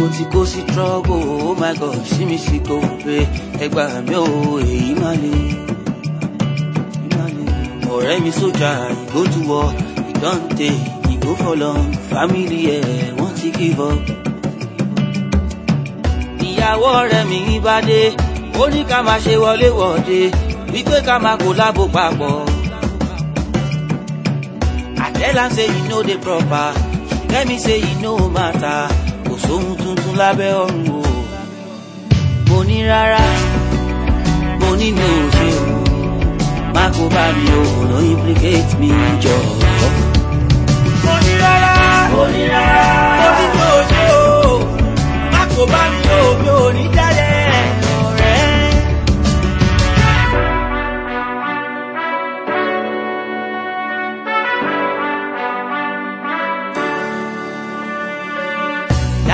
mo ti kó sí trouble oh my god sí mi sí tó pé ẹgbà mi ò èyí má le ọ̀rẹ́ mi sójà ìgò tún wọ ìdánte ìgò fọlọ fámìlì ẹ̀ wọ́n ti give up. ìyàwó ọ̀rẹ́ mi bá dé ó ní ká máa ṣe wọléwọ̀de wípé ká máa kó lábò papọ̀. I tell am say you no dey proper, she tell me say you no matter, kò lábẹ́ ọ̀run o mo ní rárá mo ní mi ò o má kó bá mi o no implicate mi jọ̀ọ́. mo ní rárá mo ní rárá.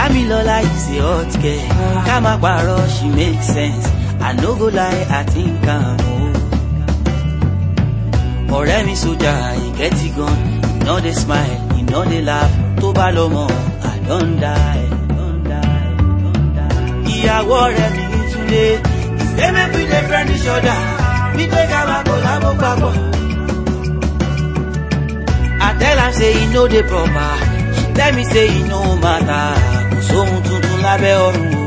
Damilola is a hot girl. Kama paro, she make sense. I no go lie, I think I'm old. Ọ̀rẹ́ mi sójà, he get it gone. He no dey smile, he no dey laugh. Tó bá lọ mọ̀, I don die. Ìyàwó ọ̀rẹ́ mi ní Túlé. Ṣé mẹ́bí lè fẹ́ each other. Mi pé ká máa kọ̀ lábọ́ papọ̀. I tell am say e no dey proper. She tell me say e no matter lábẹ́ ọ̀run o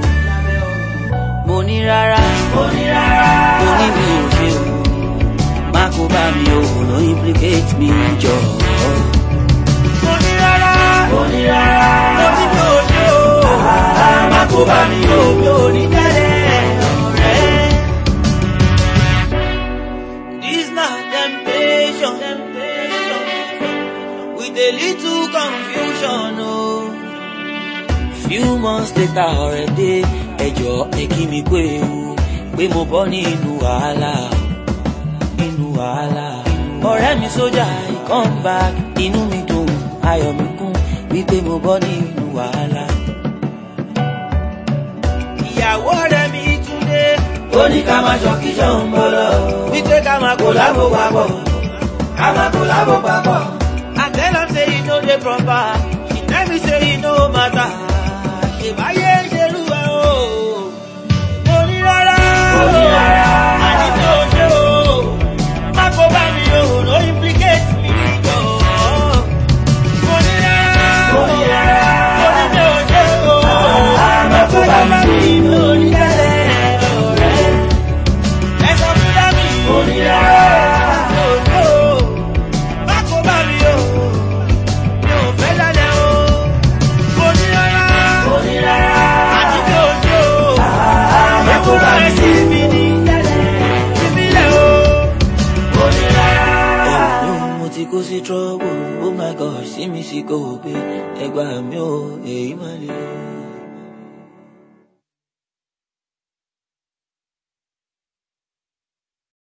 mo ní rárá mo ní mi ò ṣe o má kó bá mi o ló implicate mi jọ. mo ní rárá mo ní rárá mo ní mi ò ṣe o má kó bá mi o mi ò ní tẹ́lẹ̀ ọ̀rẹ́. This na temptation with a little confusion Oh few months later ọ̀rẹ́ dé ẹjọ́ ẹ kí mi pé ewu pé mo bọ́ nínú wàhálà nínú wàhálà. ọ̀rẹ́ mi sójà I come back inú mi dùn ayọ̀ mi kún wípé mo bọ́ nínú wàhálà. ìyàwó ọ̀rẹ́ mi tún dé. ó ní ká máa ṣọ kíjọ ń bọ̀ lọ. wípé ká máa kó lábò papọ̀ ká máa kó lábò papọ̀. I tell am say proper she tell me say kó sí trouble oh my God! See me, see kò wò pé ẹgbàá mi ò èyí má